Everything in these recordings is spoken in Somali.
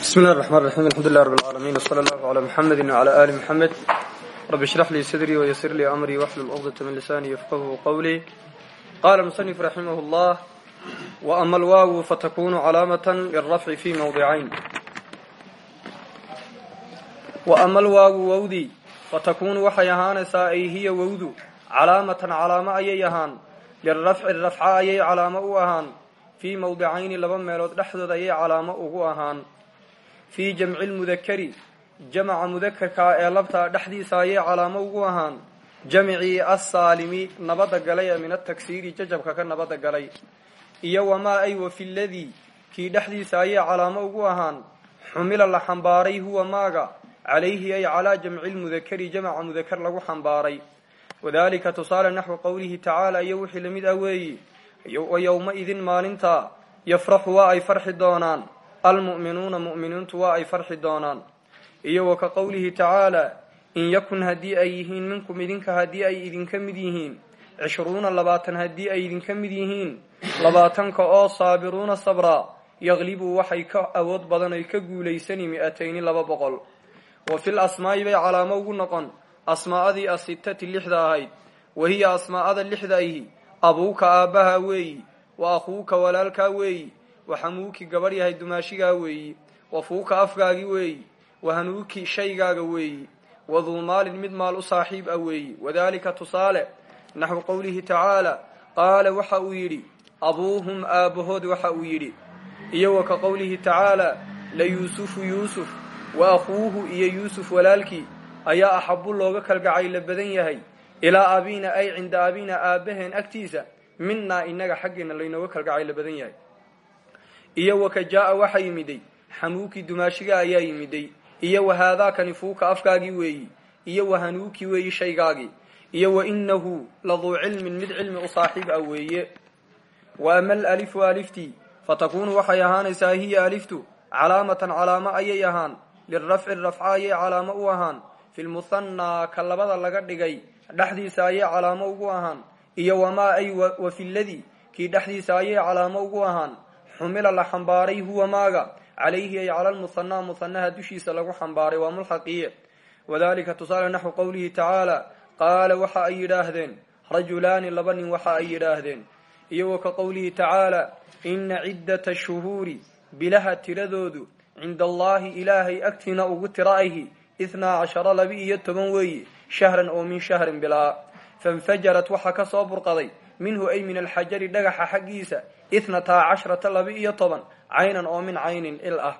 bismi اllahi الرحman الرaحيم alxamdu لlah رb العaalamiن وslى اllah عlى mxamedi وعlى ali mxamed rab اشhrax lii sadrii وysir lii amrii wxlul cqdaة min lisani yfqhu qwlii qala musanif raximah اllah وama alwaawu fatakunu calaamaة lلrafci fi mawdicayn وama alwaawu wowdii fatakunu waxay ahaanaysaa ay hiya wowdu calaamatan calaamo ayay ahaan lirafci rafca ayay calaamo u ahaan fii mawdicayni laba meelood dhexdood ayay calaamo ugu ahaan. Fii jamci lmudakari jamaca mudakarkaa ee labtaa dhexdiisa ayay calaamo ugu ahaan. Jamcii assaalimi nabadda galay ee min ataksiiri jajabka ka nabadda galay. Iyo wamaa ay wa fi ladii kii dhexdiisa ayay calaamo ugu ahaan. Xumila la xambaaray huwa maaga. Calayhi ay calaa jamci lmudakari jamaca mudakar lagu xambaaray. Wadalika tusaale naxwi qowlihi tacaala iyo wixii la mid ah weeyi wa yowma-idin maalintaa yafraxu waa ay farxi doonaan. Almu'minuuna mu'miniintu waa ay farxi doonaan. Iyo wa ka qowlihi tacaala in yakun haddii ay yihiin minkum idinka haddii ay idinka mid yihiin. Cishruuna labaatan haddii ay idinka mid yihiin. Labaatanka oo saabiruuna sabraa yaqlibuu waxay ka awood badan ay ka guulaysani mi-atayni laba boqol. Wa fil asmaa'i bay calaamo ugu noqon. Asmaa'adii asitati lixda ahayd. Wa hiya asmaa'ada lixda ahi abuuka aabbaha weeyi wa akhuuka walaalkaa weeyi wa xamuuki gabadh yahay dumaashigaa weeyi wa fuuka afgaagi weeyi wa hanuuki shaygaaga weeyi wa duu maalin mid maal u saaxiib ah weeyi. Wadaalika tusaale naxwu qowlihi tacaala qaala waxa uu yidhi abuuhum aabbahood waxa uu yidhi. Wa ka qowlihi tacaala la yuusufu yuusuf wa akhuuhu iyo yuusuf walaalkii ayaa axabu looga kalgacayla badan yahay ilaa abiina ay cinda abiina aabbaheen agtiisa minaa inaga xaggeena laynooga kalgacayla badan yahay. Iyo wa ka jaa-a waxa yimiday xamuuki dumaashiga ayaa yimiday. Iyo wa haadaakani fuuka afkaagii weeyi. Iyo wa hanuuki weeyi shaygaagii. Iyo wa inahu laduu cilmin mid cilmi u saaxiib ah weeye. Wa ama alalifu aliftii fatakunu waxay ahaanaysaa hiya aliftu calaamatan calaamo ayay ahaan. Lirafci rafca ayay calaamo u ahaan. Fi ka labada laga dhigay dhexdiisa ayay calaamo ugu ahaan. Iyo wamaa ay wa fi ladii kii dhexdiisa ayay calaamo ugu ahaan. Xumila la xambaaray huwa maaga. Calayhi ay cala lmuhanaa muhanaha dushiisa lagu xambaaray. Waa mulxaqiye wadalika tusaale naxwu qowlihi tacaala. Qaala waxa ay yidhaahdeen. Rajulaani laba nin waxa ay yidhaahdeen. Wa ka qowlihi tacaala. Ina ciddata shuhuuri bilaha tiradoodu cinda allaahi ilaahay agtiina ugu tira ahi. Ithnaa cashara laba iyo toban weeye shahran oo min shahrin bilaa. Fainfajarat waxaa ka soo burqaday minhu ay min alxajari dhagaxa xaggiisa itnataa cashrata laba iyo toban caynan oo min caynin il ah.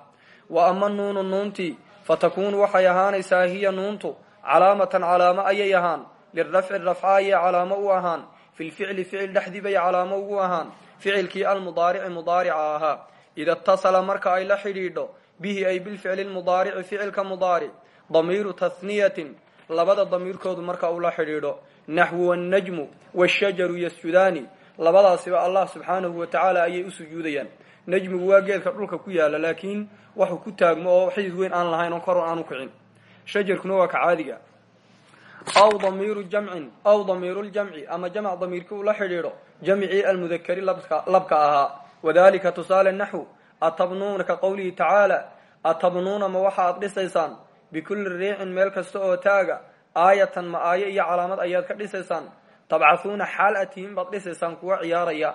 Wa ama nuunu nuuntii fatakunu waxay ahaanaysaa hiya nuuntu calaamatan calaamo ayay ahaan lirafci rafca ayay calaamo u ahaan filficli ficil dhexdii bay calaamo ugu ahaan ficilkii almudaarici mudaarica ahaa. Ida itasala marka ay la xidhiidho bihi ay bilficli lmudaarici ficilka mudaaric damiiru tahniyatin labada damiirkoodu marka uu la xidhiidho naxwu wannajmu washajaru yasjudaani. Labadaasiba allah subxaanahu wa tacaala ayay u sujuudayaan. Najmigu waa geedka dhulka ku yaalla laakiin waxuu ku taagmo oo xidid weyn aan lahayn oo koron aan u kicin. Shajarkuna waa ka caadiga. Aw damiiru jamcin aw damiiru ljamci ama jamc damiirkii uu la xidhiidho jamcii almudakari labka ahaa. Wadalika tusaale naxwu atabnuuna ka qowlihi tacaala atabnuuna ma waxaad dhisaysaan bikulli riicin meel kasta oo taaga aayatan ma aayo iyo calaamad ayaad ka dhisaysaan. Tabcahuuna xaal atihiin baad dhisaysaan kuwa ciyaaraya.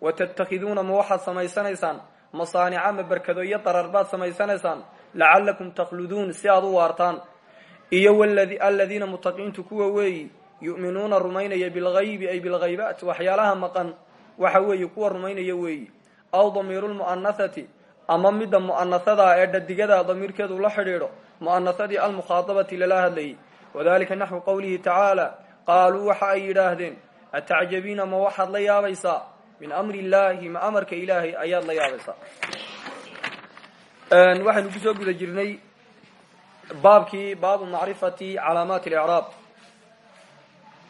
Wa tattakhiduuna ma waxaad samaysanaysaan? Masaanica ma berkado iyo darar baad samaysanaysaan? Lacallakum takhluduun si aad u waartaan. Iyo aladiina mutaqiintu kuwa weeyi yu'minuuna rumaynaya bilgaybi ay bilghaybaat waxyaalaha maqan. Waxa weeye kuwa rumaynaya weeyi. Aw damiiru lmu'anahati ama midda mu'anahadaa ee dhadigada damiirkeedu la xidhiidho mu'anahadii almukhaadabati lala hadlayay wadalika naxwu qowlihi tacaala qaaluu waxa ay yidhaahdeen atacjabiina ma waxaad la yaabaysaa min amri illaahi ma amarka ilaahay ayaad la yaabaysaa waxaynu ku soo guda jirnay baabkii baabu macrifati calaamaati alicraab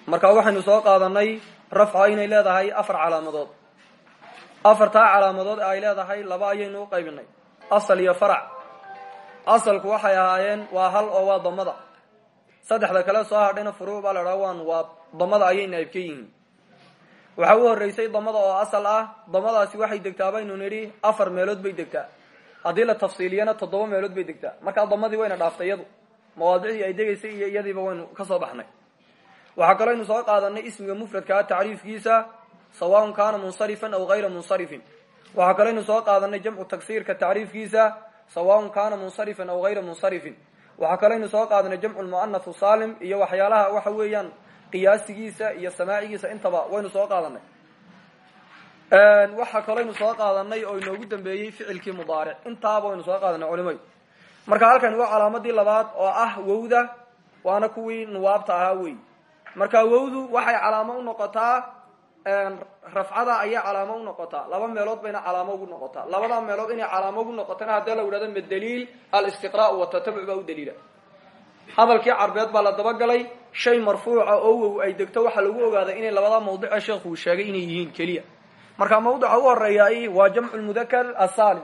marka waxaynu soo qaadanay rafca inay leedahay afar calaamadood. Afartaa calaamadood ay leedahay laba ayaynu qaybinay. Asal iyo farac asalku waxay ahaayeen waa hal oo waa damada. Saddexda kale soo hadhayna furuuc baa la waan waa damada ayay naayib ka yihiin. Waxaa u horeysay damada oo asal ah damadaasi waxay degtaa baynu nidhi afar meelood bay degtaa. Haddii la tafsiiliyana toddoba meelood bay degtaa. Markaa damadii wayna dhaaftay iyadu mawaadicdii ay degaysay iyo iyadiiba waynu ka soo baxnay. Waxaa kaloo aynu soo qaadanay ismiga mufradkaa tacriifkiisa sawaun kaana munsarifan aw gayra munsarifin. Waxaa kaloo aynu soo qaadanay jamcu taksiirka tacriifkiisa sawaun kaana munsarifan aw gayra munsarifin. Waxaa kaloo aynu soo qaadanay jamcu lmu'anath salim iyo waxyaalaha waxa weeyaan qiyaasigiisa iyo samaacigiisa intaba waynu soo qaadanay waxaa kaloo aynu soo qaadanay oo inoogu dambeeyey ficilkii mudaaric. Intaaba waynu soo qaadanay culimadu marka halkan waa calaamadii labaad oo ah wowda waana kuwii nuwaabta ahaa wey marka wowdu waxay calaamo unoqotaa rafcada ayay calaamo unoqotaa laba meelood bayna calaamo ugu noqotaa labada meelood inay calaamo ugu noqotana haddii la idhahdo madaliil alistiqra watatabuc baa u daliila. Hadalkii carbeed baa la dabagalay shay marfuuca oo wow ay degto waxaa lagu ogaaday inay labada mawdice sheekhu uu sheegay inay yihiin keliya. Marka mawdica u horreeya waa jamcu lmudakar asalim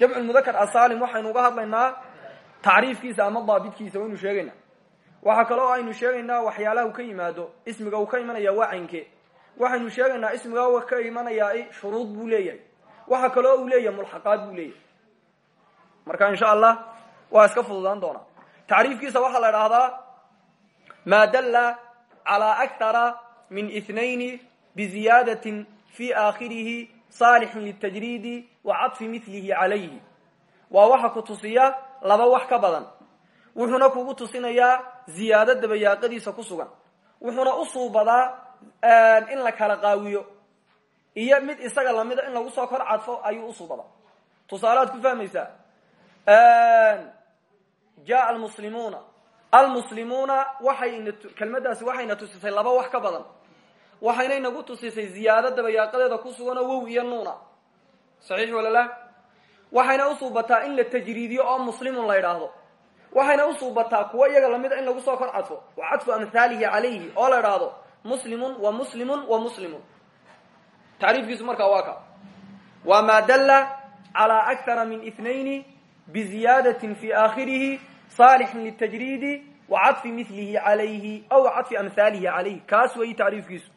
jamcu lmudakar asalim waxaynu uga hadlaynaa tacriifkiisa ama daabitkiisa waynu sheegayna waxaa kaloo aynu sheegaynaa waxyaalaha uu ka yimaado ismiga uu ka imanaya waa caynke waxaynu sheegaynaa ismiga u ka imanayaa shuruud buu leeyahay. Waxa kaloo uu leeyahay mulxaqaad buu leeyahay. Marka insha allah waa iska fududaan doonaa. Tacriifkiisa waxaa la idhaahdaa ma dalla calى akthara min ithnayni biziyaadatin fi aakhirihi saalixin litajriidi wa cadfi milihi calayhi. Waa waxa ku tusiya laba wax ka badan. Wuxuuna kugu tusinayaa ziyaado dabayaaqadiisa ku sugan. Wuxuuna u in la kala qaawiyo. Iyo mid isaga lamida in lagu soo kor cadfo ayuu usuubadaa tusaaleaad ku fahmaysaa jaa almuslimuuna. Almuslimuuna waxayna kelmadaasi waxayna tusisay laba wax ka badan. Waxayna inagu tusisay ziyaado dabayaaqadeeda ku sugan oo wow iyo nuuna. Saxiix walala waxayna usuubataa in la tajriidiyo oo muslimun la idhaahdo waxayna usuubataa kuwo iyaga lamida in lagu soo kor cadfo. Wa cadfu amhaalihi calayhi oo la idhaahdo muslimun wa muslimun wa muslimun. Tacriifkiisu markaa waa ka. Waa maa dalla calى akthara min ithnayni biziyaadatin fi aakhirihi saalixin litajriidi wa cadfi milihi calayhi aw cadfi amhaalihi calayhi kaas weyi tacriifkiisu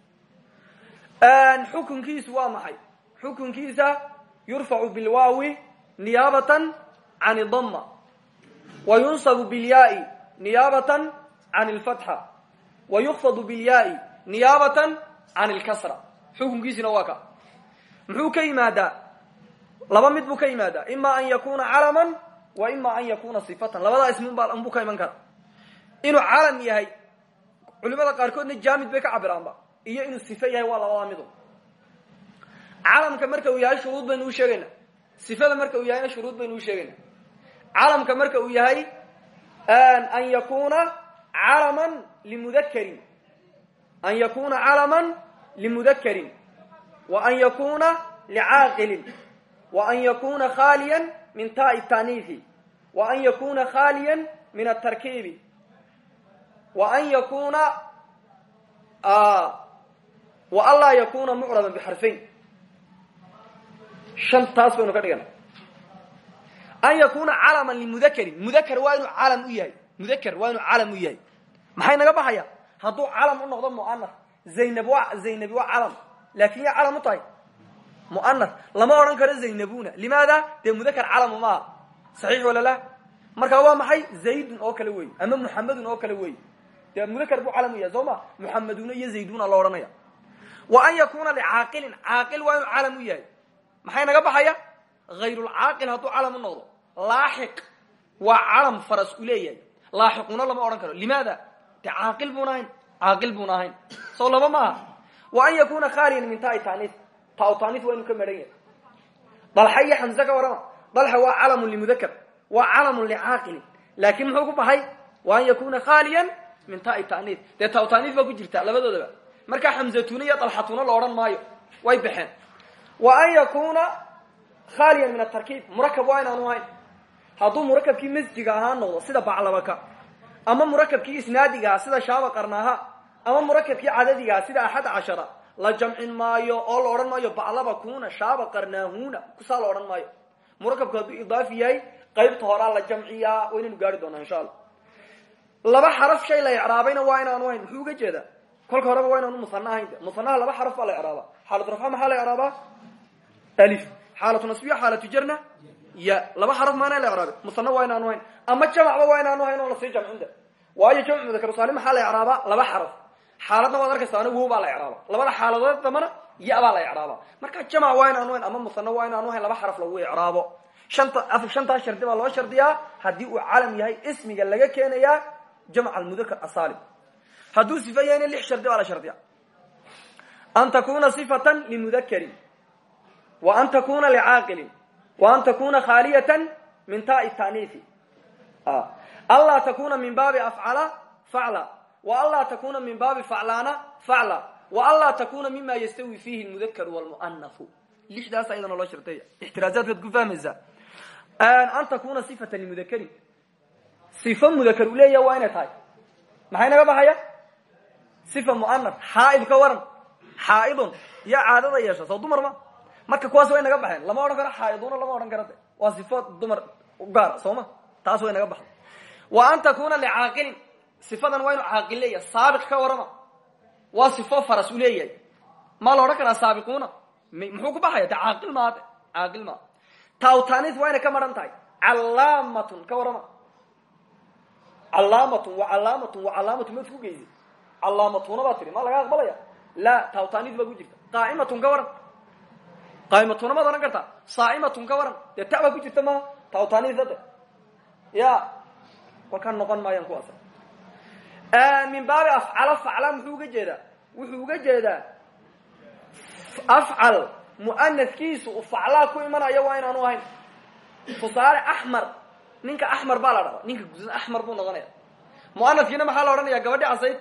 xukunkiisu waa maxay? Xukunkiisa yurfacu bilwaawi niyaabatan can dama wa yunsabu bilyaai niyaabatan can lfatxa. Wa yukfadu bilyaai niyaabatan can lkasra xukunkiisina waa ka. Muxuu ka yimaadaa? Laba mid buu ka yimaadaa. Ima an yakuna calaman wa ima an yakuna sifatan. Labadaa ismunba unbuu ka iman kara inuu calam yahay culimada qaarkoodna jaamid bay ka cabiraanba. Iyo inuu sife yahay waa labadaa midu. Calamka marka uu yahay shuruud baynu u sheegayna. Sifada marka uu yahayna shuruud baynu u sheegayna. Calamka marka uu yahay an yakuna calaman limudakarin an yakuna calaman limudakarin wa an yakuna licaaqilin wa an yakuna khaliya min taai taniifi wa an yakuna khaliya min atarkiibi wa an yakuna wa an laa yakuna mucraban bixarfayn shantaas baynu ka dhigana an yakuna calaman limudakarin mudakar waa inuu calam u yahay mudakar waa inuu calam u yahay maxay naga baxaya hadduu calam u noqdo mu'anas zaynab waa zaynabi waa calam. Laakin ya calam u tahay? Lama odhan karo zaynabuna. Limaada? Dee mudakar calamu maaha saxiix wala la? Marka waa maxay? Zaydun oo kale wey ama muxamedun oo kale wey dee mudakar buu calam yahay soo ma? Muxameduna iyo zayduna lo odhanaya. Wa an yakuna licaaqilin. Caaqil waa inuu calam u yahay. Maxay naga baxaya? Hayrulcaaqil hadduu calam u noqdo. Laaxiq. Waa calam faras u leeyahay. Lama odhan karo. Limaada de caaqil buuna ahayn caaqil buuna ahayn soo laba maaha. Wa an yakuna khaliyan min taai tanis taa tanis waa inuu ka medhan yahay. Dalxa iyo xamse ka warrama. Dalxa waa calamun limudakar waa calamun licaaqilin. Laakin muxuu ku baxay? Wa an yakuna khaliyan min taai tanis dee taa tanis baa ku jirta labadoodaba markaa xamzatuna iyo dalxatuna la odhan maayo way baxeen. Wa an yakuna khaliyan min atarkiib murakab waa inaanu ahayn. Hadduu murakabkii masjiga ahaan noqdo sida baclabaka ama murakabkii isnaadiga aha sida shaaba qarnaaha ama murakabkii cadadigaha sida axad cashara la jamcin maayo oo la odhan maayo baclaba kuna shaaba qarnaahuna kusaa la odhan maayo. Murakabku hadduu idaafi yahay qaybta horaa la jamciyaa waynaynu gaari doonaa insha allah. Laba xaraf shay la icraabayna waa inaanu ahayn muxuu uga jeedaa? Kolka horeba waa inaanu musana ahayn. Musanaha laba xaraf baa la icraaba xaalatu rafca maxaa la icraabaa? Alif. Xaalatu nasbiya xaalatu jarna ya laba xaraf maana la icraabe musana waa inaanu hayn ama jamacba waa inaanu hayn oo la sii jamcinda waayo jamc mudakar saalim maxaa la icraabaa laba xaraf xaaladna waad arkaysaana wow baa la icraaba labada xaaladood dambana ya baa la icraaba marka jamac waa inaanu hayn ama musana waa inaanu hayn laba xaraf lagu icraabo shanta shantaas shardi baa loo shardiyaa haddii uu calam yahay ismiga laga keenayaa jamc almudakar asaalim hadduu sifa yahayna lix shardi baa la shardiya an takuna sifatan limudakarin wa an takuna licaaqilin an takuna khaaliyatan min taai ta'niifi anlaa takuna min baabi afcala facla wa anlaa takuna min baabi faclaana facla wa anlaa takuna mima yastawi fihi lmudakaru walmu'anahu lixdaas ayadana loo shardiya ixtiraazaadkaad ku fahmaysaa an takuna sifatan limudakarin sifo mudakar uu leeyaha waa inay tahay maxay naga baxaya sifa mu'anas xaaid ka waran xaaidun yaa caadada yeesha soo dumar ma marka kuwaas way naga baxeen. Lama odhan karo xaaiduna lama odhan karo de waa sifo dumar gaara soo ma? Taas way naga baxday wa an takuna licaaqilin. Sifadan waa inu caaqil leeyahay. Saabiq ka warama waa sifo faras maa la odhan karaa saabiquuna? Muxuu ku baxaya? De caaqil caaqil maa tawtanis waa inay ka maran tahay. Calaamatun ka warama calaamatun wa calaamatun wa calaamatun maad ku geysa calaamatuna baa tiri ma laga aqbalaya? La tawtanis baa ku jirta. Qaa'imatun qaa'imatuna maad odhan kartaa saa'imatun ka waran. Dee ta baa ku jirta ma? Tawtanis ade ya. Kolkaan noqon maayaan kuwaas min baabi afcala facla muxuu uga jeedaa? Wuxuu uga jeedaa afcal mu'anaskiisu u faclaa ku imanayo waa inaanu ahayn. Tusaale axmar ninka axmar baa la dhaba ninka gudan axmar buu noqonaya. Mu'anaskiina maxaa la odhanaya gabadhi casayd.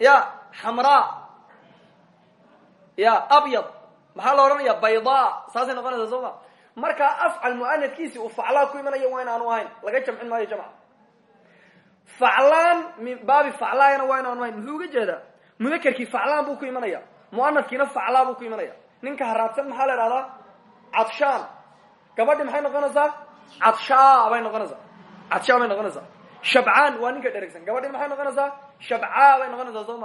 Ya xamraa ya abyad maxaa la odhanaya baydaa saasay noqonaysa soo ma? Markaa afcal mu'anadkiisi uu faclaa ku imanayo waa inaanu ahayn. Laga jamcin maayo jamca faclaan min baabi faclaayana waa inaanu ahayn. Muxuu uga jeedaa? Mudakerkii faclaan buu ku imanaya. Mu'anadkiina faclaa buu ku imanaya. Ninka haraadsan maxaa la idhahdaa cadshaan. Gabadhi maxay noqonaysaa? Cadshaa bay noqonaysaa. Cadshaa bay noqonaysaa. Shabcaan waa ninka dheregsan. Gabadhi maxay noqonaysaa? Shabcaa bay noqonaysaa soo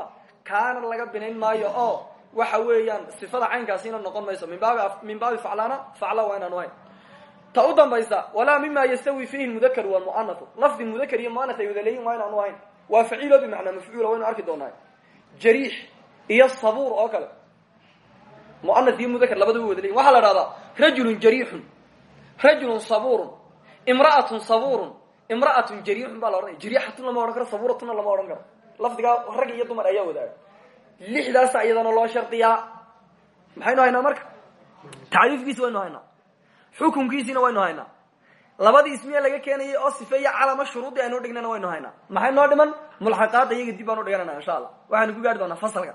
kaana laga binayn maayo oo waxa weeyaan sifada caynkaasina noqon mayso. Min baabi min baabi faclaana facla waa inaanu ahayn ta u dambaysa walaa mima yastawi fihi mudakar walmu'anathu lafdi mudakar iyo mu'anath ay wada leeyihiin waa inaanu ahayn. Waa faciilo bimacnaa mafcuula waynu arki doonaa. Jariix iyo sabuur oo kale. Mu'anath iyo mudakar labadaba wada leyihin waxaa la dhahdaa rajulun jariixun. Rajulun sabuurun. Imra'atun sabuurun. Imra'atun jariixun baa la odhanaya lama odhan karo sabuuratuna lama odhan karo. Lafdigaa rag iyo dumar ayaa wadaaga lixdaasa iyadana loo shardiyaa maxaynu haynaa marka? Tacriifkiisi waynu haynaa xukunkiisiina waynu haynaa labadii ismiya laga keenayay oo sifeeya calama shuruudii aynu dhignana waynu haynaa maxay noo dhiman? Mulxaqaada iyaga dib baan u dhiganana insha allah waxaynu ku gaari doonaa fasalka.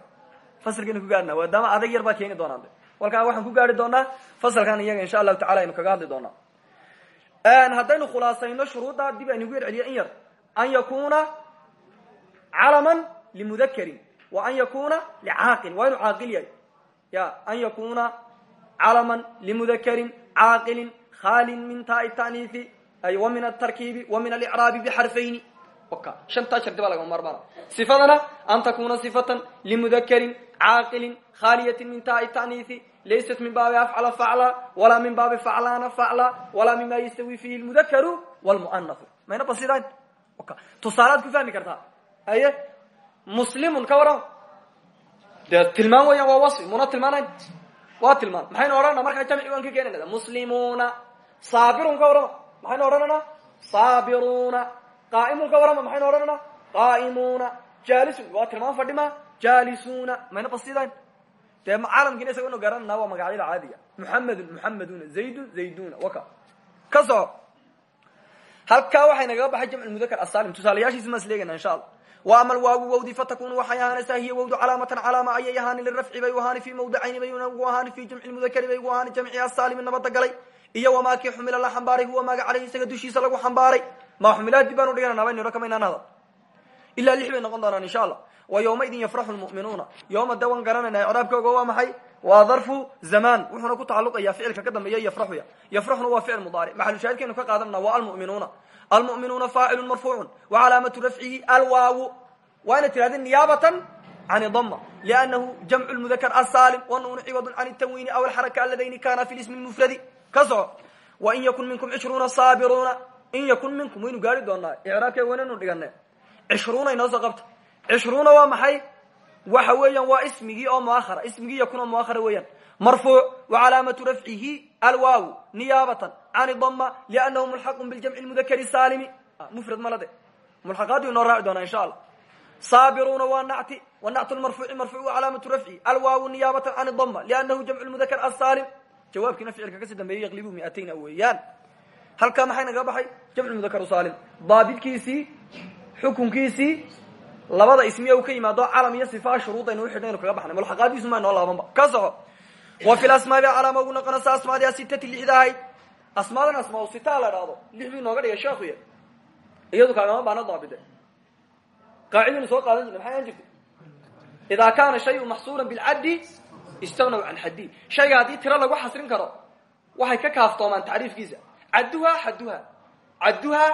Fasalkaynu ku gaarina maadaama adag yar baa keeni doonaa walkaa waxaan ku gaari doonaa fasalkan iyaga insha allahu tacala aynu kaga hadli doonaa. Haddaynu khulaasayno shuruudda dib aynugu yar celiyo in yar. An yakuna calaman limudakarin wa an yakuna licaaqil waa inu caaqil yahay. Ya an yakuna calaman limudakarin caaqilin khaalin min taai ta'niifi ay wa min atarkiibi wa min alicraabi bixarfayni. Oka shantaa shardi baa lagama maarmaana sifadana an takuna sifatan limudakarin caaqilin khaaliyatin min taai ta'niifi laysat min baabi afcala facla walaa min baabi faclaana facla walaa mima yastawi fihi lmudakaru wlmu'anahu mayna basidayn oka tusaalaad ku fahmi kartaa. Aye muslimun ka warama dee tilmaan weeyaan waa wasfi muna tilmaanayn? Waa tilmaan. Maxaynu odhanana markaa jamci waan ka keenayna muslimuuna saabirun ka warrama maxaynu odhanana saabiruuna qaa'imun ka warrama maxaynu odhanana qaa'imuuna jaalisun. Waa tilmaan fadhima? Jaalisuuna mayna basidayn dee caalamkiina isaga inu garanana waa magacyada caadiga. Muxamedun muxameduna zaydun zayduna. Waka. Ka soco halkaa waxay nagaga baxay jamc mudakar asalim tusaalayaashiisi maan isleegayna insha allah ama alwaagu wawdi fatakunu waxay ahaanaysaa hiya wawdu calaamatan calaama ayay ahaani lirafci bay ahaani fi mawdicayni bay ugu ahaani fi jamci lmudakari bay ugu ahaani jamci asaalimi nabada galay iyo wamaa kii xumila la xambaaray huwa maaga caleyhi isaga dushiisa lagu xambaaray maa xumilaad dib baanu dhiganana baynu kamaynaan hada ilaa lix bay noqon doonaan insha allah wa yawmaidin yafraxu lmu'minuuna yowma dawan waa darfu zamaan wuxuuna ku tacaluqaya ficilka ka dambeeya yafraxuya yafraxuna waa ficil mudaaric maxalushaahidkaynu ka qaadanana waa almu'minuuna. Almu'minuuna faacilu marfuucu wa calaamatu rafcihi alwaawu. Waa ina tirahda niyaabatan can dama liannahu jamcu lmudakar asaalim wanuunu ciwadun can tanwiini aw alxaraka aladayni kana fi lismi lmufradi ka soco wain yakun minkum cishruuna saabiruuna in yakun minkum waynu gaari doonaa icraabkee wanaynu dhigane cishruuna inoo soo qabta cishruuna waa maxay waxa weeyaan waa ismigii oo muahara ismigii yakun oo muahara weeyaan. Marfuuc wacalaamatu rafcihi alwaaw niyaabatan can dama liannahu mulxaqun biljamci lmudakari saalimi. Mufrad malade mulxaqaadu inoo raaci doonaa insha allah. Saabiruna waa nacti wanactu marfuuci marfuuc calaamatu rafci alwaaw niyaabatan can dama liannahu jamcu lmudakar asaalim jawaabkiina ficilka ka sii dambeeyey yaqlibu miatayna weeyaan. Halkaa maxay naga baxay? Jamcu mudakar saalim. Daabidkiisii xukunkiisii labada ismiya u ka yimaado calam iyo sifa shuruudaynu uxidhnaynu kaga baxnay. Mulxaqaadiisu maa noo laabanba ka soco. Wa fi lasmaai calaama ugu noqonaysa asmaadi asitati lixda ahayd asmaadan asmaa sita la dhahdo lix buu inooga iyadu kaagama baana daabide. Qaacidaynu soo qaadan jirna maxay aan jirta idaa kaana shayu maxsuuran bilcaddi istagnaw can xaddi shayga haddii tiro lagu xasrin karo waxay ka kaaftoomaan tacriifkiisa. Cadduha xadduha cadduha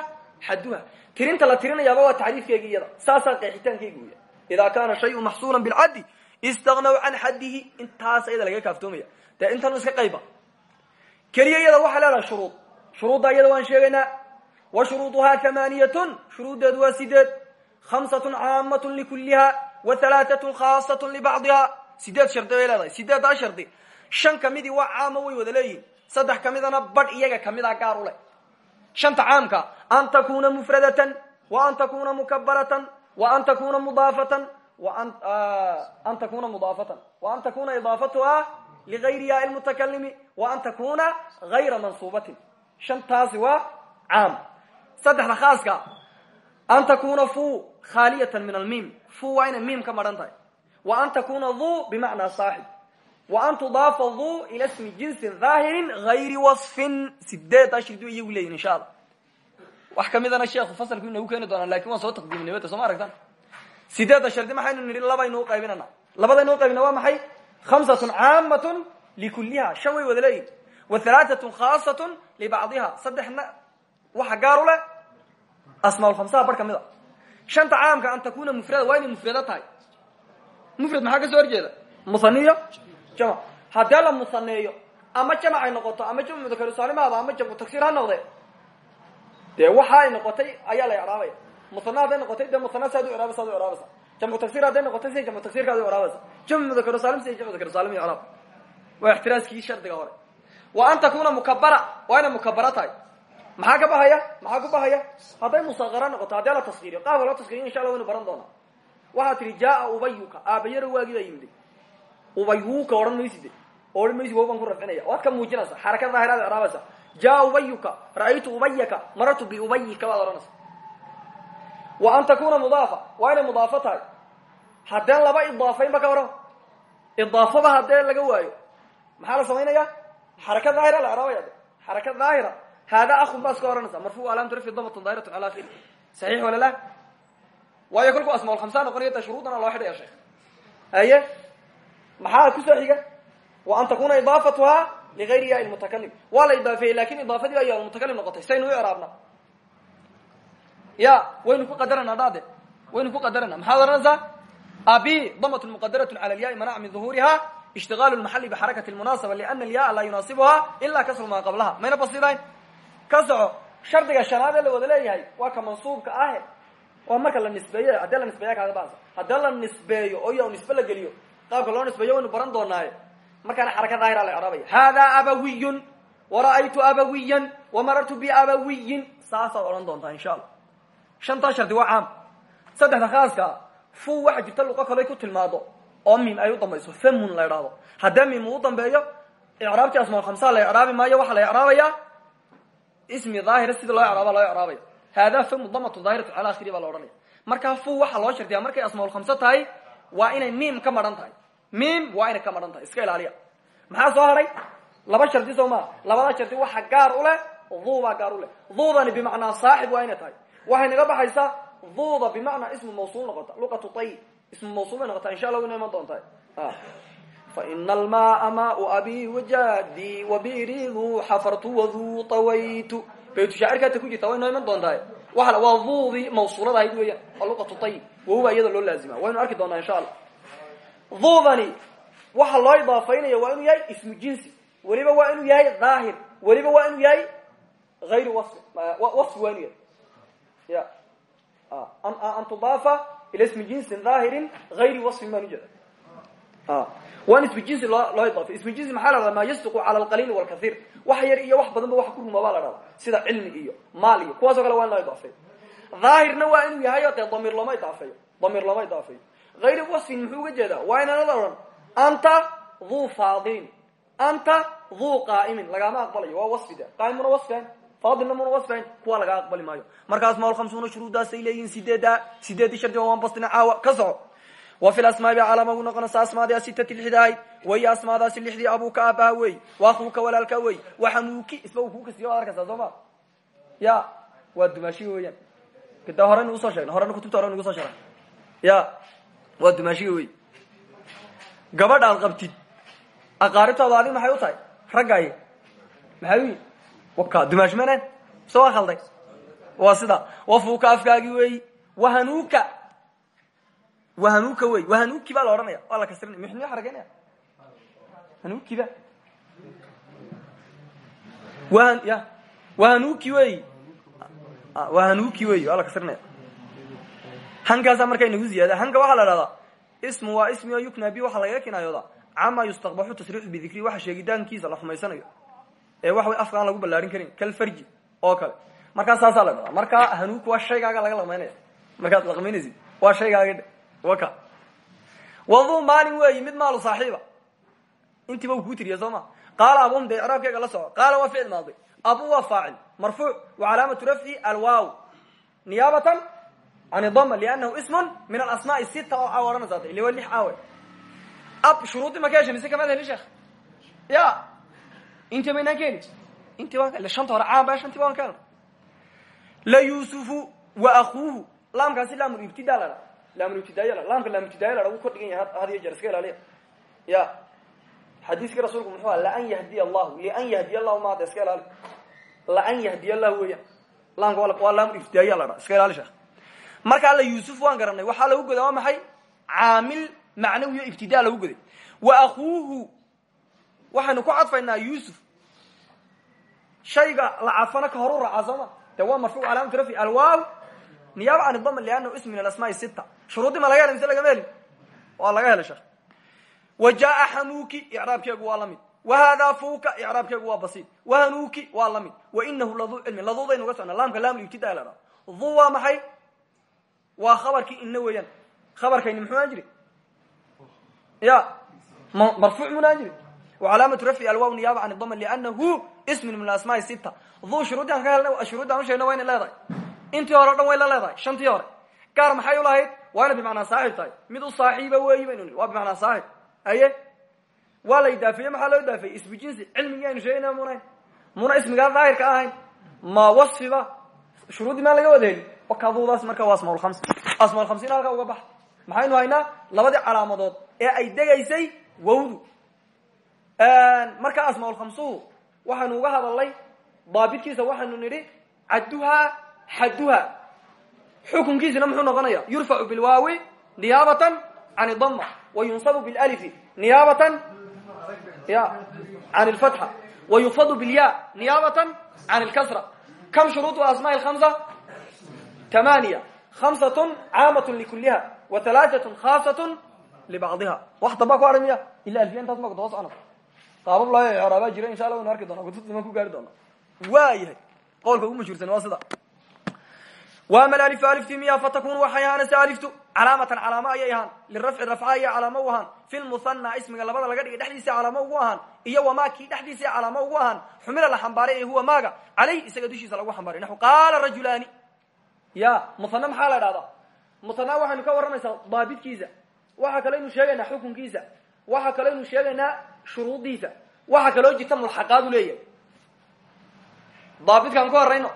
xadduha tirinta la tirinayaaba waa tacriifkeegi iyada saasaa qeexitaankeygi uya idaa kaana shayu maxsuuran bilcaddi istagnaw can xaddihi intaas iyada lagaga kaaftoomaya dee intanu iska qayba keliya iyada waxay leedahay shuruud shuruudda iyada waan sheegaynaa wa shuruuduhaa hamaaniyatun shuruuddeedu waa sideed hamsatun caamatun likuliha wa halaatatun khaasatun libacdiha sideed shardi bay leedahay sideeddaa shardi shan kamidii waa caamo way wada leeyihiin saddex kamidana badh iyaga kamida gaar u leh shanta caamka an takuna mufradatan wa an takuna mukabaratan wa an takuna mudaafatan an takuna mudaafatan wa an takuna idaafatuha ligayri yaa lmutakalimi wa an takuna gayra mansuubatin shantaasi waa caam saddexda khaaska an takuna fu khaaliyatan min almiim fu waa inay miim ka madhan tahay wa an takuna du bimacnaa saaxib wa an tudaafa du ila smi jinsin dhaahirin gayri wasfin sideeddaa shirdu iyagu leeyihiin insha allah wax kamidana sheekhu fasalku inagu keeni doonaa laakiin waan soo taqdiiminay bata soo ma aragtan sideedda shardi maxaynu nidhi labaynu uqaybinana labadaynu uqaybina waa maxay? Hamsatun caamatun likuliha shan way wada leeyihiin wa halaatatun khaasatun libacdiha saddexna waxa gaar u leh asmaaulkhamsaha bar ka mid a shanta caamka an takuna mufrada waa inay mufrado tahay. Mufrad maxaa ka soo horjeeda? Musaniyo? Jamac. Haddee la musaneeyo ama jamac ay noqoto ama jamc mudakarsalimaada ama jamcu tagsir ha noqde dee waxa ay noqotay ayaa la icraabaya musana hadday noqotay dee musana saad u iraaba saad u iraabasa jamcu tagsir hadday noqotay siday jamcu tagsirkaad u iraabasa jamcu mudakarusalim siday jamcu mudakarusalim icraab. Waa ixtiraaskii shardiga hore. Wa an takuna mukabara waa inay mukabara tahay. Maxaa ka bahaya maxaa ku bahaya hadday musaqara noqoto haddii la taskiriyo qaabka loo taskiriyo insha allah waynu baran doonaa. Waxaa tihi jaa ubayuka aabayaro waagii baa yimid ubayuka odhan mayside odhan maysi wow baan ku rafcinaya waad ka muujinaysa xarakada daahiraad icraabaysa jaa ubayuka ra'aytu ubayaka marartu biubayika baad odhanaysa. Wa an takuna mudaafa waa inay mudaafo tahay. Haddeen laba idaafaynba ka waran idaafoba haddee laga waayo. Maxaa la samaynaya xaraka daahira la icraabaya de. Xaraka daahira hada ahun baa iska ohanaysa marfu alaamtu rafci damatun daahiratu cala akhiri saxiix wala la waayo kolkuu asmaul khamsa noqonayo ta shuruudana loo xidhaya sheekh. Haye maxaa ku soo xiga wa an takuna idaafatuha ligayri ya lmutakalim waa la idaafeeyey laakiin idaafadii baa ya mutakalim noqotay saynu u icraabna ya waynu ku qadarana dhade waynu ku qadarana maxaad ohanaysaa abi damatun muqadarat cala lyaai manaca min duhuriha ishtigaal lmaxali bixarakati lmunaasaba liana alyaa laa yunaasibuha ila kasru maa qablaha mayna basidayn ka soco shardiga shanaad ee la wada leeyahay waa ka mansuubka ahe waa marka la nisbeeyo haddee la nisbeeya kaaga baasa haddee la nisbeeyo oo ya nisbe la geliyo qaabka loo nisbeeyo waynu baran doonaaye markaana xaraka daahira la icraabaya hada abawiyun wara'aytu abawiyan wamarartu biabawiyin saasaad odhan doontaa insha allah shantaa shardi waa caam. Saddexda khaaska fu waxa jirta luqo kale ku tilmaado. Oo mim ay u dambayso famun la idhaahdo haddee mim uu dambeeyo icraabtii asmaal khamsa la icraabi maayo waxaa la icraabayaa ismi daahira sida loo icraaba loo icraabaya hada famu damatu daahiratu cala akhiri baa la odhanaya. Markaa fu waxaa loo shardiyaa markay asmaul khamsa tahay waa inay miim ka madhan tahay miim waa inay ka madhan tahay. Iska ilaaliya. Maxaa soo hadhay laba shardi soo maa labada shardi waxa gaar u leh duu baa gaar u leh. Duudani bimacnaa saaxib waa inay tahay. Waxay naga baxaysaa duuda bimacnaa ismu mawsuul noqota. Luqatu tay. Ismu mawsuul bay noqotaa. Insha allah wayna iman doontaa faina almaaa maau abi wajadi wabiridu xafartu waduu tawaytu. Baytu shaacirkaata ku jirta way noo iman doontaa waa duudii mawsuulada ahayd weeyaan. Waa luqatu tay. Wawbaa iyada loo laazima. Waynu arki doonaa insha allah duudani waxa loo idaafaynaya waa inuu yahay ismu jinsi. Weliba waa inuu yahay daahir weliba waa inuu yahay ayru wasfi wasfi waa inuu yahay. Ya. An tudaafa ila ismi jinsin daahirin ayri wasfin baan ujeeda waa in ismi jinsi loo idaafay. Ismi jinsi maxaa la dhahda maa yasduqu cala alqaliil wax yar iyo wax badanba waxa ku rumoobaa la dhahda sida cilmi iyo maal iyo kale waa loo idaafeeyo daahirna waa inuu yahay o dee damiir looma idaafeeyo. Damiir looma ayri wasfin muxuu uga jeedaa waa inaanada odhan anta duu faadilin anta duu qaa'imin lagaama aqbalayo waa wasfide qaa'imuna wasfian faadilna muna wasfian kuwa laga aqbali maayo markaas maal khamsuuna shuruuddaasay leeyihiin sideeda sideedii shardi waan bastina caawa ka soco wa fi lasmaa bi calaama ugu noqonaysa asmaadii asitati lixda ahayd waiyo asmaadaasi lixdii abuuka aabaha wey wa akuuka walaalka wey waxamuuki isba uu kuu kasiyo waad arkaysaa soo ma ya waa dumaashi weeyaan da horeynu u soo sheegna horena kutubta hore nugu soo sheegay ya waa dumaashiga wey gabadha ad qabtid. Aqaaribtaada adig maxay u tahay? Raggaay maxay u yihiin waka dumaashi manaan mise waa khalday waa sida wafuuka afkaagi weyi wahanuuka wahanuuka wey wahanuuki baa la odhanaya waa la kasrinaya muxuu noo xarageynaya hanuukiba wahan ya. Wahanuuki wey wahanuuki wey waa la kasrinaya hankaasaa markaa inagu ziyaada hanka waxaa la dhahdaa ismu waa ismi o yukna bi waxaa lagaga kinaayooda cama yustaqbaxu tasriixu bidikri waxa sheegitaankiisa la xumaysanayo ee waxa way afka aan lagu ballaarin karin kalfarji oo kale. Markaa saasaa la dhahdaa markaa hanuuku waa shaygaaga laga laqmaynaya markaad laqmaynaysid waa shaygaaga waka waduu maalin weeyi mid maalu saaxiiba. Intiiba uu kuu tiriya soo ma? Qaala abuhum dee icraabkeega la soco. Qaala waa ficil maadi. Abu waa faacil marfuuc wa calaamatu rafci alwaaw niyaabatan an liannahu ismun min alasmaai sita oo caawa odhanaysaa ile waa lix caawe ab shuruudii ma ka hesha mise kamaad heli sheekh ya. Intii maynaan ka heli intii waan ka shanta hore caan ba shantii waan ka helna la yusufu wa akuuhu laamkaasi laamul ibtida la dha laamul ibtidaaya la laamka laamul ibtidaaya la dha wuu kordhigan yahay had iyo jeer iska ilaaliya. Ya. Xadiiskii rasuulku muxuu aha laan yahdiya allahu lian yahdiya allahu maada iska ilaali. Laan yahdiya allahu weeyaan laamka waa laamul ibtidaaya la dha iska ilaali sheekh marka alla yuusuf waan garanay waxaa lagu goday waa maxay? Caamil macnawiyo ibtida lagu goday. Wa akuuhu waxaynu ku cadfaynaa yuusuf. Shayga la cadfana ka horu raacaa sooma de waa marfuuc calaamatu rafci alwaaw. Niyaaba can dama liannahu ism min alasmaai sita shuruuddii ma laga helay mise lagama helin? Waa laga helay sheekh. Wa jaaa xamuuki icraabkeegu waa la mid. Wa haadaa fuuka icraabkeegu waa basiid wahanuuki waa la mid. Wa inahu laduu cilmin laduudaynu ga socnaa laamka laamul ibtida la dhaa du waa maxay waa khabarkii ina weeyaan. Khabarkayni muxuu aan jiri ya marfuuc muna aan jiri wacalaamatu rafci alwaw niyaaba can dama liannahu ismin min asmaai sita duu shuruuddi aan ka helnay shuruuddi aan usheegna waa inay leedahay. Intii hore o dhan way la leedahay shantii hore. Gaar maxay ulahayd waa inay bimacnaa saaxib tahay. Mid u saaxiiba weeyi baynu waa bimacnaa saaxib aye? Waa la idaafeeye maxaa loo idaafeeyey ismu jinsi cilmigii aynu sheegayna munayn muna ismigaa daahirka ahayn. Ma wasfiba. Shuruuddii maan laga wada heli kaduudaas marka waa asmaa lhamsa asmaa lhamsiin halkaa uga baxa maxaynu haynaa labadii calaamadood ee ay degaysay wawdu. Marka asmaa lkhamsuhu waxaynu uga hadalnay daabitkiisa waxaynu nidhi cadduhaa xadduha xukunkiisina muxuu noqonaya yurfacu bilwaawi niyaabatan can dama wa yunsabu bilalifi niyaabatan ya can lfatxa wa yufadu bilya niyaabatan can lkasra. Kam shuruud asmaa lhamsa tamaaniya hamsatun caamatun likuliha wa talaathatun khaasatun libacdiha wax dambaa ku hadhay miya ilaa alfiya intaas maku daba socona qaabab loo icraabaa jira insha allah waynu arki doona kutubta iman ku gaari doona waa yahay qowlka ugu mashhuursan waa sida wama alif alifti miya fatakunu waxay ahaanayse aliftu calaamatan calaamo ayay ahaan lirafci rafca ayay calaamo u ahaan fi lmuhana ismiga labada laga dhigay dhexdiisa calaamo ugu ahaan iyo wamaa kii dhexdiisa calaamo ugu ahaan xumila la xambaaray ee huwa maaga caleyh isaga dushiisa lagu xambaaray naxu qaala rajulaani ya muhane maxaa la dhahdaa muhana waxaynu ka warramaysaa daabitkiisa waxa kaleynu sheegaynaa xukunkiisa. Waxa kaleynu sheegaynaa shuruudiisa. Waxa kaloo jirta mulxaqaadu leeyahay. Daabitkaan ka horayno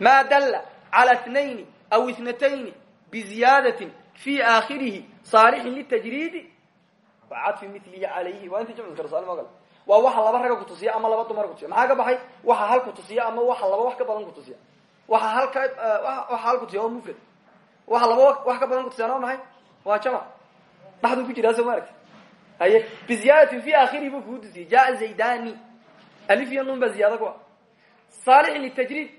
maa dalla cala itnayni aw itnatayni biziyaadatin fi aakhirihi saalixin litajriidi. Wa cadfi milihi calayhi. Waa inta jamcu karo saalimo kale waxa laba raga kutusiya ama laba dumar kutusiya maxaa ka baxay? Waxa hal kutusiya ama waxa laba wax ka badan kutusiya waxa halka waxa hal kutusiya waa mufrad waxa laba wax ka badan kutusiyaan waa maxay? Waa jamac. Dhaxduu ku jiraa soo ma aragti. Haye biziyaadatin fi akhirihi buu kugu dusiyey jaa zaydani. Alif iyo nun baa ziyaada ku ah. Saalixin litajriid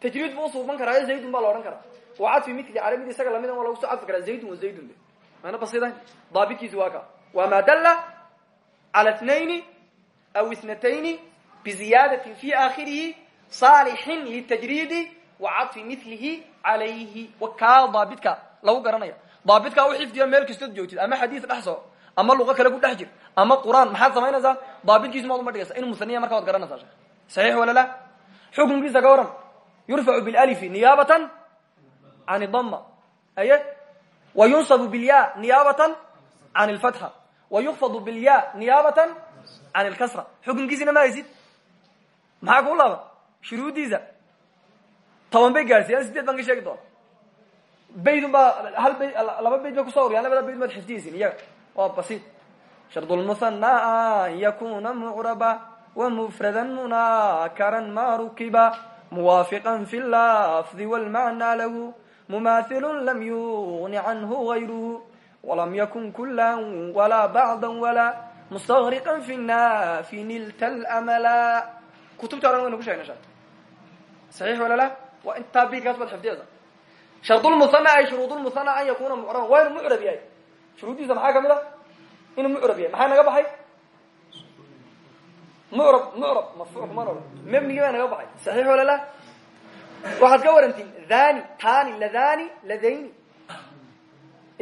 tajriid. Buu usuuban karaa zaydun baa la odhan karaa. Wa cadfi mili calamid isaga la mid waa lagu soo cadfi karaa zaydun wa zaydun de. Mana basidan daabitkiisi waa ka. Waa maa dalla cala itnayni aw ithnatayni biziyaadatin fi akhirihi saalixin litajriidi wa cadfi milihi calayhi kaa daabidka lagu garanaya daabidkaa u xifdiya meel kastood joogtid ama xadiis dhex soo ama luqo kale ku dhex jir ama qur'aan maxaad samaynaysaa? Daabidkiisu maad uma dhigaysa inu musaniya marka waad garanaysaa shek saxiix wala la xukunkiisa ka waran yurfacu bilalifi niyaabatan can idama aye wa yunsabu bilya niyaabatan can lfatxa wa yukfadu bilya niyaabatan can lkasra xukunkiisina ma haysid? Maxaa kuu laaban shuruuddiisa toban bay gaadhsiiyaan sideed baan ka sheegi doona baydun baa hal bayd laba bayd bay kuso uriyaan labada bayd maad xifdiyaysin iyaga. Waa basiid shard lmuhana an yakuna mucraba wmufrada munakaran ma rukiba. Muwaafiqa fi lafdi wlmacna lahu. Mumahilu lam yugni canhu gayruhu walam yakun kula walaa bacda walaa mustagriqa fi nafi nilta lmala kutubta oran waynu ku sheegna shar saxiix wala la waa intaa bikaas baad xifdiyaysa shardulmuhana ay shuruudulmuhana an yakuna mucraban waa inu mucrab yahay. Shuruuddiisa maxaa ka mid a? Inuu mucrab yahay. Maxaa naga baxay? Mucrab mucrab marfuuc kumaan odhan mebnigii baa naga baxay. Saxiix wala la waxaad ka warantiin dhani tani ladhani ladayni.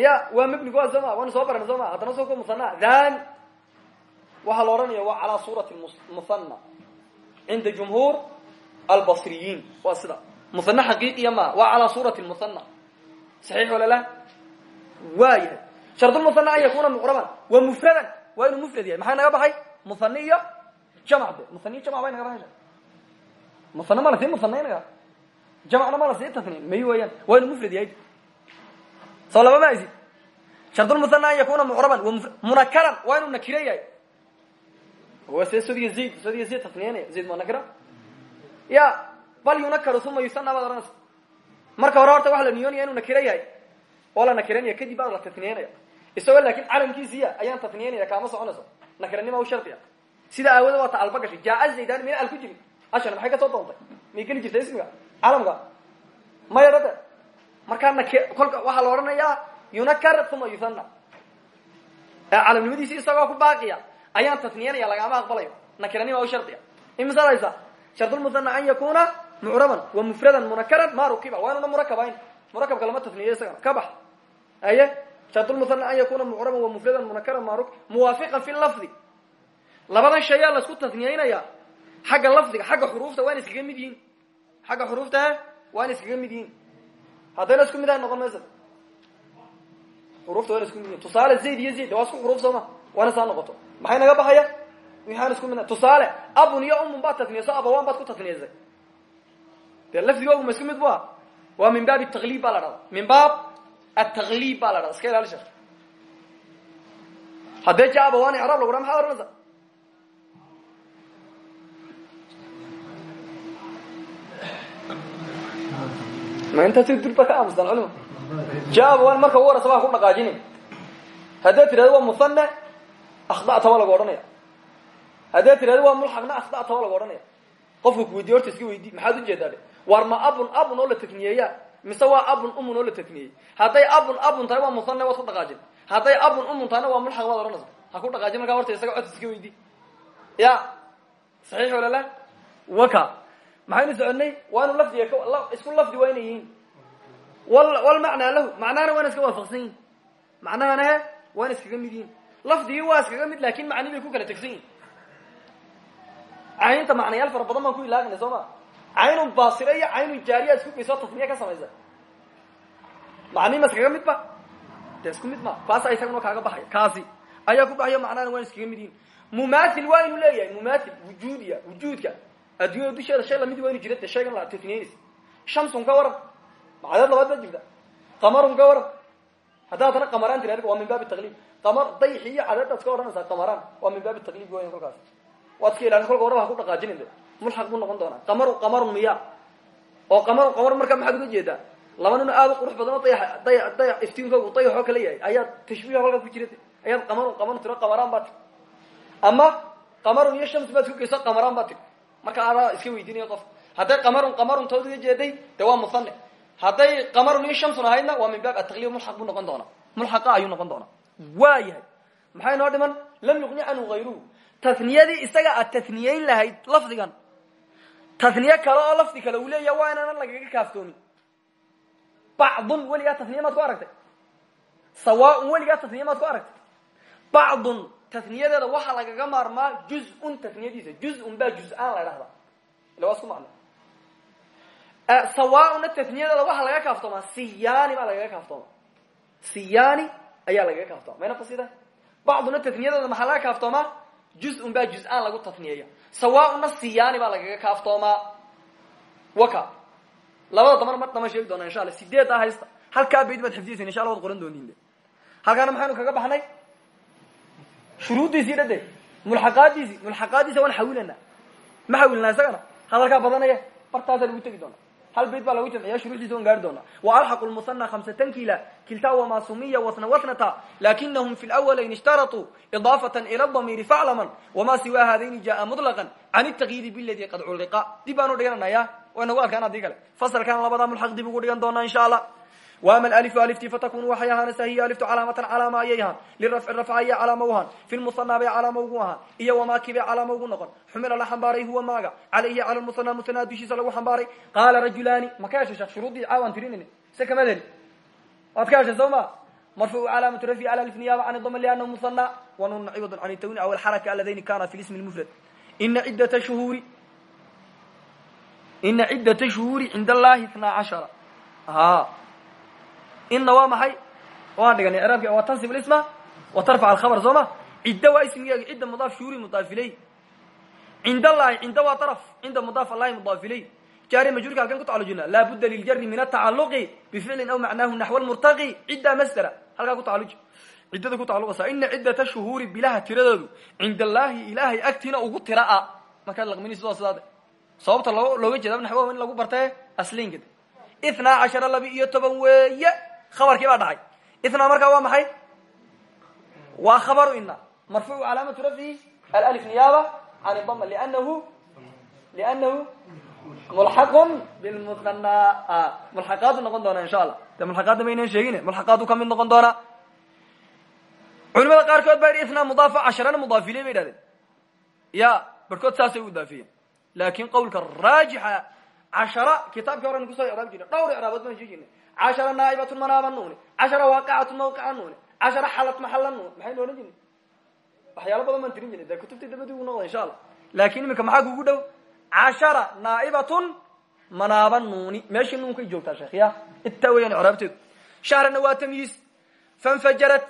Ya waa mebnigu waa soo ma? Waanu soo barana soo ma? Haddana soo ko musanaa dhani waxaa la odhanaya waa calaa suurati muhana cinda jumhuur albasriyiin. Waa sida muhane xaqiiqiya ma waa calaa suurati muhana saxiix wala la waa yahay shardulmuhana an yakuna mucraban wa mufradan waa inuu mufrad yahay. Maxaa naga baxay? Muhane iyo jamc de muhane iyo jamc bay naga baxaysa muhane ma la sii muhanaynaga jamcna ma la sii tasniin may weeyaan. Waa inuu mufrad yahay. Soo laba ma haysid shardulmuhana an yakuna mucraban wa munakaran. Waa inuu nakiro yahay. Waa see sodiga zayd. Sodiga zayd tasniyanaya zayd ma nakira ya bal yunakaru uma yusana baad ohanaysa marka hore horta waxa la niyoonaya inuu nakiro yahay. Oo la nakiranaya kadib baa la tasniyanaya isagoo laakin calamkiisiya ayaan tasniyanaya kaama soconayso. Nakiranima shardi a sida aawada waa ta alba gashay jaa zaydan mina al ku jirin. Ashana maxay ka soo doontay? May geli jirta ismiga? Calamka? Maya dhade markaa nak kolka waxaa la odhanayaa yunakar uma yusana calamnimadiisi isagoo ku baaqiya ayaan tasniyanaya lagama aqbalayo. Nakiranima u shardiya imisadaysa shardulmuhana an yakuna mucraban wa mufradan munakaran ma rukiba waa inuuna murakabayn murakabka lama tasniyo isagana ka bax aye shardulmuhana an yakuna mucraban wa mufradan munakaran ma muwaafiqan fi lafdi labadan shayaa la isku tasniyeynaya xagga lafdiga xagga xuruufta waana iskaga mid yihiin xagga xuruufta waana iskaga mid yihiin haddayna isku mid ahay noqon maysa xuruufta waana isku mid yihiin tusaale zayd iyo zayd waa isku xuruuf soo ma waana saa noqoto maxay naga baxaya waxaan isku dee lafdigoogu ma isku mid bu a waa min baab taklib baa la dhahda min baab ataklib baa la dhahda iska ilaali sheek haddee ja abawaan icraab lagu dhaa maxaad ohanaysa ma intaa si durba ka aamustaan culima ja abawaan marka ugu horeysa baa ku dhaqaajini haddaad tirahdo waa musane akhda'ta waa lagu odhanaya. Haddaad tirahdo waa mulxaqna akhda'ta waa lagu odhanaya. Qofka kuweydiye horta iska weydii maxaad u jeedaa dhe war ma abun abun oo la takniyeeya mise waa abun umun oo la takniyey hadday abun abun tahay waa musane waad ku dhaqaajin. Hadday abun umun tahayna waa mulxaq waad odhanaysa ha ku dhaqaajin markaa horta isaga codta iska weydii ya. Saxiix wala la? Waka. Maxaynu soconay waa inu lafdiga isku lafdi waa inay yihiin. Walmacnaa lahu. Macnahana waana iska waafaqsan yihiin macnahana he waana iskaga mid yihiin lafdigii waa iskaga mid laakin macni bay ku kala tegsan yihiin caynta macnayaal fara badan baan ku ilaaqinay soo ma caynun baasira iyo caynun jaariya isku geysoo tasniya ka samaysa. Macnihi ma iskaga mid ba? De isku mid ma? Kaasa isaguna kaaga baxay kaasi. Ayaa ku baxayo macnahana waan iskaga mid yihiin mumathil waa inu leeyahay. Mumathil wujuudiya wujuudka. Adduunyada dusheeda shay la mid waa inu jira de shaygan la tasniyeynaysa shamsun ka waran. Macadeed labaad baa jirta qamarun ka waran. Hadda haddana qamaraan tiri waa min baabi taqliib. Qamar dayxi iyo cadeedaad ka odhanaysaa qamaraan waa min baabi taqliib weyan kolkaas. Waad ka ilaalin kolka horaba ha ku dhaqaajinin de mulxaq buu noqon doonaa. Qamaru qamarun miya. Oo qamarun qamar markaa maxaad uga jeedaa? Laba nin aada u qurux badan oo dayax daya dayax iftiinkoogu dayax oo kale yahay. Ayaad tashbiih halkaa ku jira ayaad qamarun qamarun tiro qamaraan baa tir ama qamarun iyo shams baad ku geyso qamaraan baa tir marka adaa iska weydiinaya qof. Hadday qamarun qamarun tood uga jeeday dee waa musane hadday qamarun iyo shamsun ahaydna waa min baab ataqliib mulxaq buu noqon doonaa. Mulxaqa ayuu noqon doonaa. Waa yahay. Maxay noo dhiman? Lam yuqni canhu hayruhu taniyadii isaga aad taniyeyn lahayd lafdigan taniye kale oo lafdi kale uu leeyaha waa inaanan lagaga kaaftoomin bacdun weligaa taniye maad ku aragtay. Sawaaun weligaa taniye maad ku aragtay. Bacdun taniyadeeda waxaa lagaga maarmaa juz-un taniyadiisa juz-un baa juz-aan la dhahdaa ila waa isku macno. Sawaauna taniyadeeda waxaa lagaga kaaftoomaa siyani baa lagaga kaaftoomaa siyani ayaa lagaga kaaftoomaa mayna fasida bacduna taniyadeeda maxaa laga kaaftoomaa juz-un baa juz-aan lagu taniyeeya sawaauna siyani baa lagaga kaaftoomaa. Waka. Labada damar mar dama sheegi doona insha alla sideeddaa haysta. Halkaa bayd baad xifdiyaysa insha alla waad qoran doontiin halkaana maxaynu kaga baxnay? Shuruuddiisii dhade mulxaqaadiisii mulxaqaadiisa waan xawilana. Ma xawilnaa isagana? Hadalkaa badanaya bartaasaa lagu tegi doona hal bayd baa lagu jamciya shuruuxdiisa waan gaari doonaa wa alxaqu lmusana khamsatan kila kiltaa wama sumiya wasna wasnata. Lakinahum fi lawalayn ishtaratuu idaafatan ila damiiri faclaman wama siwa haadayni jaa muطlaqan can اtakyidi biladi qad culliqa dib baanu dhigananaya way nagu adkaan haddii kale. Fasalkan labadaa mulxaq dib ugu dhigan doonaa insha allah wama alifu alifti fatakunu waxay ahaanaysaa hiya aliftu calaamatan calaama ayay ahaan lirafci rafca ayay calaama u ahaan fi lmusanaa bay calaama ugu ahaan iyo wamaaki bay calaama ugu noqon xumila la xambaaray huwa maaga calayhi cala lmusana musanaa dushiisa lagu xambaaray qaala rajulaani ma ka heshay sheekh shuruuddii caawaan tirinayna se kamaad heli waad ka heshay soo ma marfuucu calaamatu rafyi cala niyaaba can dama liannahu musana wanuna ciwadun can tawni aw alxaraka aladayni kana fi lismi lmufrad ina ciddata shuhuuri ina ciddata shuhuuri cinda allahi itnaa cashara ina waa maxay? Waan dhiganay craabki waa tansib isma wa tarfac alkhabar soo ma cidda waa ismigeega cidda mudaaf shuhuri mudaaf iley cind allahi cinda waa daraf cinda mudaaf allahi mudaaf iley jaari majruurka halkan ku tacalujina laa budda liljari min atacaluqi bificlin aw macnaahu naxwa lmurtaqi cidda masdera halkaa ku tacaluji ciddada ku tacaluqaysa ina ciddata shuhuuri bilaha tiradoodu cinda allaahi ilaahay agtiina ugu tira a. Markaad laqminaysa waa sidaade? Sababta loo looga jeeda naxwahu in lagu bartee asliinkada ithnaa cashara laba iyo toban weeye khabarkii baa dhacay. Ithnaa markaa waa maxay? Waa khabaru ina marfuucu calaamatu rafcihi alif niyaaba can dama lnahu lnahu mulxaqun bilmusanaa mulxaqaadu noqon doona insha allah de mulxaqaadda maynaan sheegin mulxaqaadu ka mid noqon doona. Culimada qaarkood baa yidhi ithnaa mudaafa casharana mudaafiley bay idhahdeen ya barhkood saasay u idaafiyeen laakin qawlka raajixa cashara kitaabkii horan ku soo icraab jirna dhowr icraabood baan sheegi jirnay cashara naa'ibatun manaaba nuuni cashara waaqicatun mawqica nuuni cashara xalat maxalla nuun maxaynu odhan jirnay waxyaalo badan baan tirin jirnay dee kutubtii dabadii uu noqda insha allah laakin iminka maxaa kugu dhow cashara naa'ibatun manaaba nuuni meeshii nuunkay joogtaa sheekhiya intaa weeyaan icraabteedu shahrana waa tamyiis fanfajarat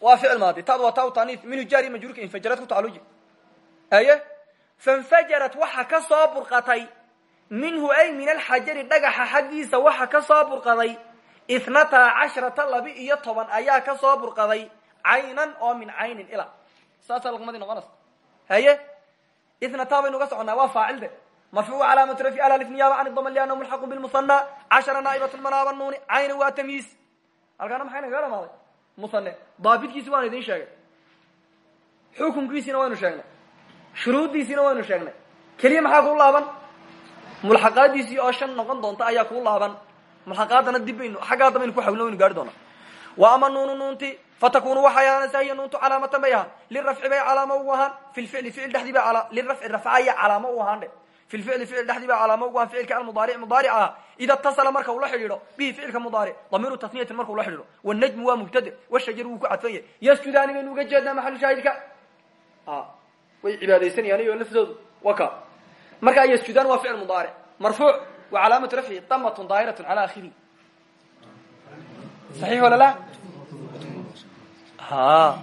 waa ficil maadi tad waa taa taniif minhu jaari majruurka infajarad ku tacaluji aye fanfajarat waxa ka soo burqatay minhu ay min alxajari dhagaxa xaggiisa waxa ka soo burqaday. Ithnata cashrata laba iyo toban ayaa ka soo burqaday caynan oo min caynin ila. Saasaa luqmadii noqonaysa haye? Ithnata baynu ga soconaa waa faacilde marfuucu calaamatu rafi alif niyaaba can dama liannahu mulxaqu bilmusana cashara naa'ibatun manaaba nuuni caynan waa tamyiis halkaana maxay nagaga dhamaaday musane daabitkiisi waanu idin sheegay xukunkiisiina waynu sheegnay. Shuruuddiisiina waynu sheegnay. Keliya maxaa kuu laaban mulxaqaadiisii oo shan noqon doonta ayaa kuu laaban. Mulxaqaadana dib baynu xaggaa dambaynu ku xawilno waynu gaari doonaa. Wa ama nuunu nuunti fatakunu waxay ahaanaysaa hiya nuuntu calaamatan bay ahaan. Lirafci bay calaamo ugu ahaan fi lficli ficil dhexdii ba lirafci rafcaya calaamo u ahaan dhe fi lficli ficil dhexdii baa calaamo ugu ahaan ficilka almudaaric mudaaric ah ida اtasala marka uu la xidhiidho bihi ficilka mudaaric damiiru tasniyatin marka ula xidhiidho. Wاnajmu waa mubtade wshajar wuu ku cadfan yahay yasjudaani baynu uga jeednaa maxalu shaahidka? Way cibaadaysanayaan iyo laftoodu waka markaa yasjudaan waa ficil mudaaric marfuuc wa calaamatu rafci damatun daahiratu cala akhiri saxiix wala la ha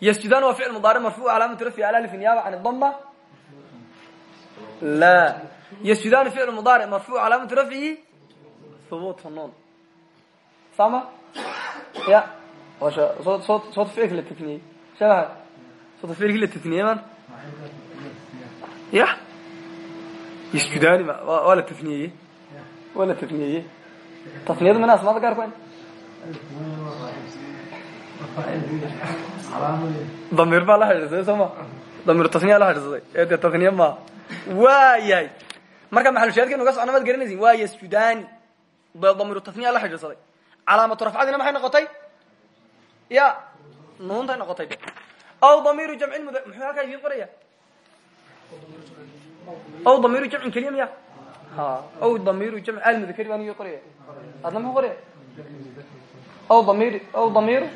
yasjudaan waa ficil mudaaric marfuuc calaamatu rafci ala alif niyaaba can dama la yasjudaan ficil mudaaric marfuuc calaamatu rafcihi hubuut nuun. Sama ya. Soo soo soota ficilka la tafniyey shabaha soota ficilki la tafniyey man. Ya yasjudaani ma waa la tafniyeye. Waa la tafniyeye. Tasniyadu mina asmaada gaar ku damiir baa la xidhiidsaday soo ma? Damiir tasniya la xidhiidsaday ee dee tasniya maa waa yahay marka maxalushaadkeenu ga socna maad garanaysin waa yasjudani damiiru tasniya la xidhiidsaday calaamatu rafcadina maxay noqotay? Ya nuuntay noqotay. Aw damiiru jamcin mud muxuu halkaa idiin qoraya aw damiiru jamcin keliya miya ha aw damiiru jamc almudakari baan ii qoraya adna muxuu qoraya aw damir aw damiiru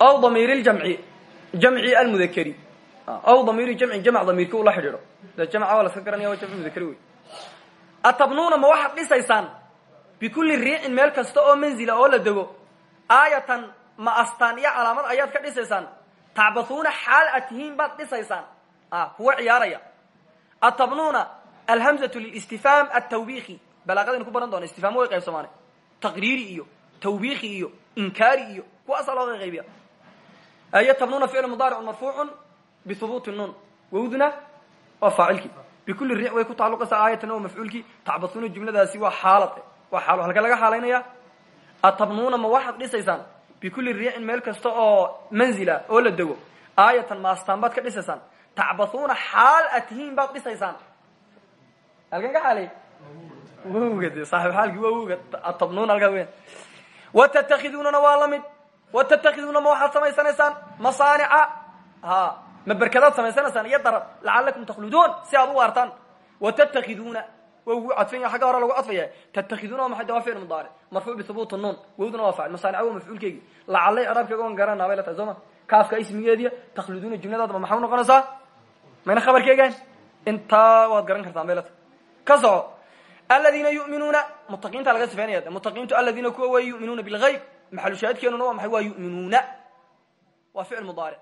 aw damiir ljamci jamci almudakeri aw damiir jamci jamc damiirki ula xidhiidho de jamca waa laska garanaya waa jamc mudakeri wey atabnuuna ma waxaad dhisaysaan bikulli riicin meel kasta oo manzila oo la dego aayatan ma astaan iyo calaamad ayaad ka dhisaysaan tacbathuuna xaal ad tihiin baad dhisaysaan kuwa ciyaaraya atabnuuna alhamzatu lilistifhaam altawbiiki balaaqadaynu ku baran doona istifhaam way qaybsamaane taqriiri iyo tawbiiki iyo inkaari iyo kuwaasaa looga qaybiya ayo tabnuuna ficlu mudaaricun marfuucun bihubuuti nuun wawduna waa faacilkii bikulli riic way ku tacalluqaysaa aayatan oo mafcuulkii tacbathuuna jumladaasi waa xaalad waa xaalo halka laga xaalaynaya atabnuuna ma waxaad dhisaysaan bikulli riicin meel kasta oo manzila oo la dego aayatan maastaan baad ka dhisaysaan tacbathuuna xaal ad tihiin baad dhisaysaan. Halkan ka xaalay? Wowga de saaxib xaalki waa wowga atabnuuna halkaa weyan watattakhiduunana waa la mid. Watattakhiduuna ma waxaad samaysanaysaan masaanica. Ha ma berkadaad samaysanaysaan iyo darab lacalakum takhluduun si aad u waartaan. Watattakhiduuna waa ugu cadfanya xagga hore lagu cadfaya tattakhiduuna waa maxay de waa ficil mudaaric marfuuc bihubuuti nuun wowduna waa faacil masaanica waa mafcuulkeygii lacalay craabkeega on garanaa bay la tahay soo ma kaafka ismigeediya takhluduuna jumladaadba maxay unoqonaysaa mayna khabarkeegaan intaa waad garan kartaan bay la tahay ka soco. Aladiina yuminuuna mutaqiinta laga sifeynaya mutaqiintu aladiina kuwa way yuminuuna bilgayb maxalu shaahidkeenuna waa maxay? Waa yuminuuna. Waa ficil mudaaric